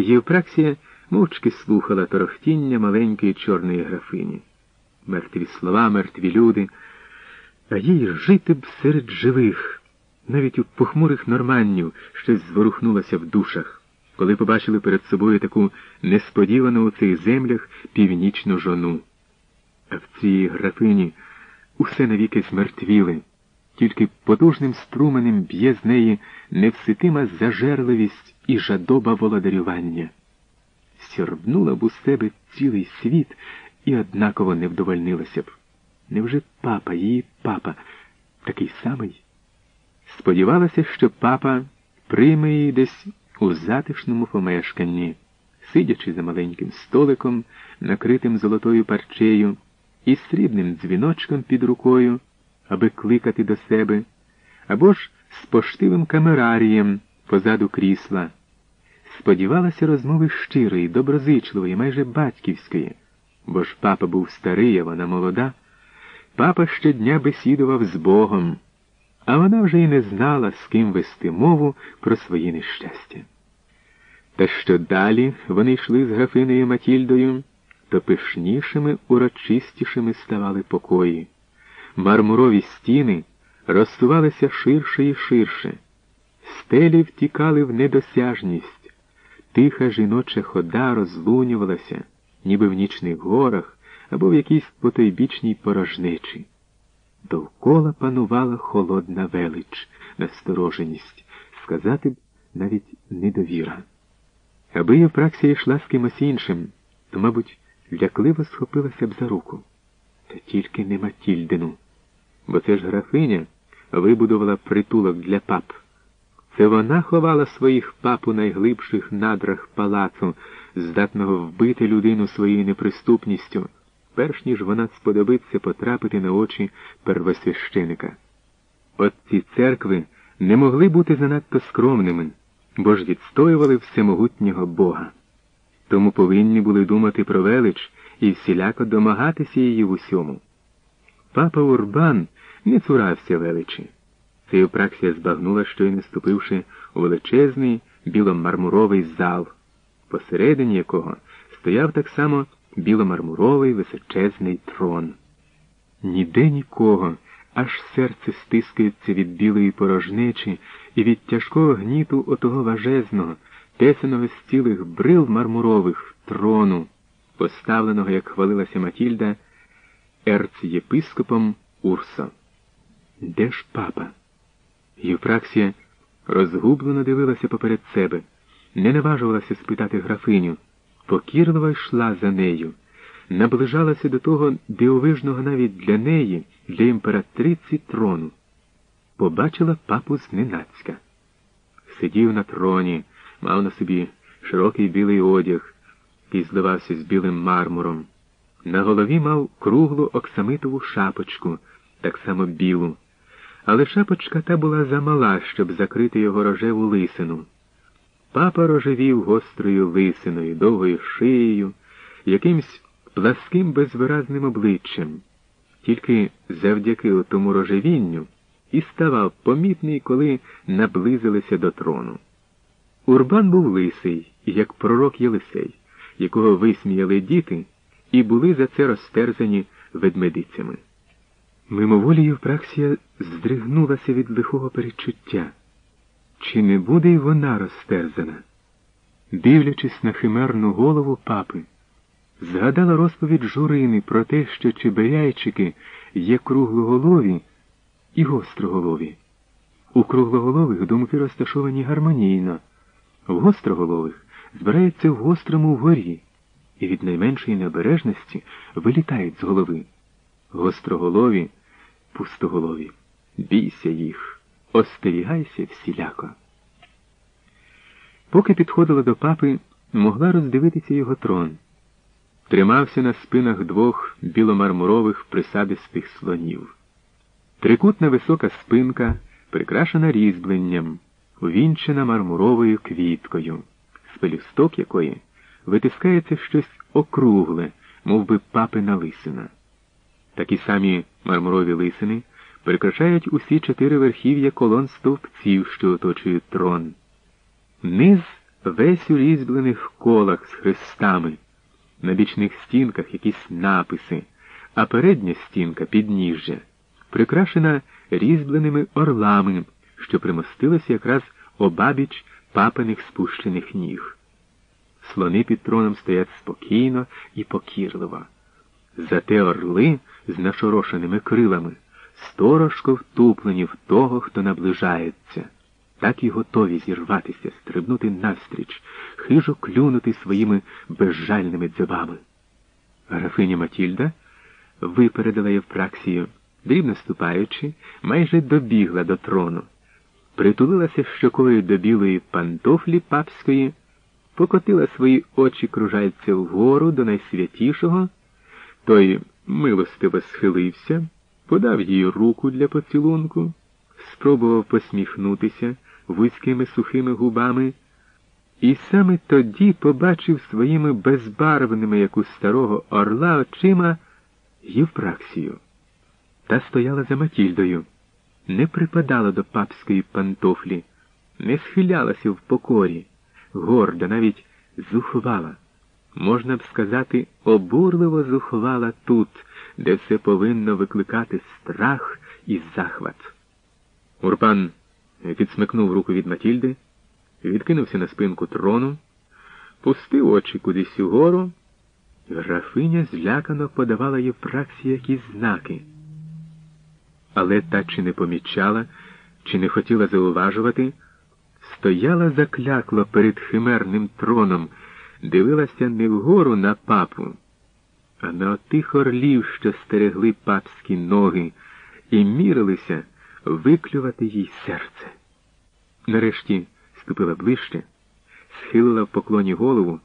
Євпраксія мовчки слухала торохтіння маленької чорної графині. Мертві слова, мертві люди, а їй жити б серед живих. Навіть у похмурих норманнів щось зворухнулося в душах, коли побачили перед собою таку несподівану у цих землях північну жону. А в цій графині усе навіки змертвіли, тільки потужним струменем б'є з неї невситима зажерливість і жадоба володарювання. Сірбнула б у себе цілий світ і однаково не вдовольнилася б. Невже папа, її папа, такий самий? Сподівалася, що папа прийме її десь у затишному помешканні, сидячи за маленьким столиком, накритим золотою парчею, і срібним дзвіночком під рукою, аби кликати до себе, або ж з поштивим камерарієм позаду крісла. Сподівалася розмови щирої, доброзичливої, майже батьківської, бо ж папа був старий, а вона молода. Папа щодня бесідував з Богом, а вона вже й не знала, з ким вести мову про свої нещастя. Та що далі вони йшли з графиною Матільдою, то пишнішими, урочистішими ставали покої. Мармурові стіни розсувалися ширше і ширше, стелі втікали в недосяжність, тиха жіноча хода розлунювалася, ніби в нічних горах або в якійсь потойбічній порожнечі. Довкола панувала холодна велич, настороженість, сказати б навіть недовіра. Аби Євпраксія йшла з кимось іншим, то, мабуть, лякливо схопилася б за руку. Та тільки не Матільдину, бо це ж графиня вибудувала притулок для пап. Це вона ховала своїх пап у найглибших надрах палацу, здатного вбити людину своєю неприступністю перш ніж вона сподобиться потрапити на очі первосвященика. От ці церкви не могли бути занадто скромними, бо ж відстоювали всемогутнього Бога. Тому повинні були думати про велич і всіляко домагатися її в усьому. Папа Урбан не цурався величі. Це Євпраксія збагнула, щойно ступивши у величезний біломармуровий зал, посередині якого стояв так само біломармуровий височезний трон. Ніде нікого, аж серце стискається від білої порожнечі і від тяжкого гніту отого важезного, тесаного з цілих брил мармурових трону, поставленого, як хвалилася Матільда, ерцєпископом Урсо. Де ж папа? Євпраксія розгублено дивилася поперед себе, не наважувалася спитати графиню покірливо йшла за нею, наближалася до того дивовижного навіть для неї, для імператриці трону. Побачила папу зненацька. Сидів на троні, мав на собі широкий білий одяг, який зливався з білим мармуром. На голові мав круглу оксамитову шапочку, так само білу, але шапочка та була замала, щоб закрити його рожеву лисину. Папа рожевів гострою лисиною, довгою шиєю, якимсь пласким безвиразним обличчям, тільки завдяки тому рожевінню і ставав помітний, коли наблизилися до трону. Урбан був лисий, як пророк Єлисей, якого висміяли діти, і були за це розтерзані ведмедицями. Мимоволі Євпраксія здригнулася від лихого перечуття. Чи не буде й вона розтерзана? Дивлячись на химерну голову папи, згадала розповідь журини про те, що чеберяйчики є круглоголові і гостроголові. У круглоголових думки розташовані гармонійно, в гостроголових збираються в гострому вгорі і від найменшої небережності вилітають з голови. Гостроголові, пустоголові, бійся їх. Остерігайся всіляко. Поки підходила до папи, могла роздивитися його трон. Тримався на спинах двох біломармурових присадистих слонів. Трикутна висока спинка, прикрашена різьбленням, увінчена мармуровою квіткою, з пелюсток якої витискається щось округле, мов би папина лисина. Такі самі мармурові лисини прикрашають усі чотири верхів'я колон стовпців, що оточують трон. Низ весь у різьблених колах з хрестами, на бічних стінках якісь написи, а передня стінка підніжжя прикрашена різьбленими орлами, що примостилися якраз обабіч папиних спущених ніг. Слони під троном стоять спокійно і покірливо. Зате орли з нашорошеними крилами сторожко втуплені в того, хто наближається, так і готові зірватися, стрибнути навстріч, хижо клюнути своїми безжальними дзьобами. Графиня Матільда випередила Євпраксію, дрібно ступаючи, майже добігла до трону, притулилася щокою до білої пантофлі папської, покотила свої очі кружальця вгору до найсвятішого, той милостиво схилився подав їй руку для поцілунку, спробував посміхнутися вузькими сухими губами, і саме тоді побачив своїми безбарвними, як у старого орла, очима Євпраксію. Та стояла за Матільдою, не припадала до папської пантофлі, не схилялася в покорі, горда, навіть зухвала. Можна б сказати, обурливо зухвала тут де все повинно викликати страх і захват. Урпан відсмикнув руку від Матільди, відкинувся на спинку трону, пустив очі кудись угору, графиня злякано подавала Євпраксі якісь знаки. Але та чи не помічала, чи не хотіла зауважувати, стояла заклякло перед химерним троном, дивилася не вгору на папу а на отих орлів, що стерегли папські ноги, і мірилися виклювати їй серце. Нарешті ступила ближче, схилила в поклоні голову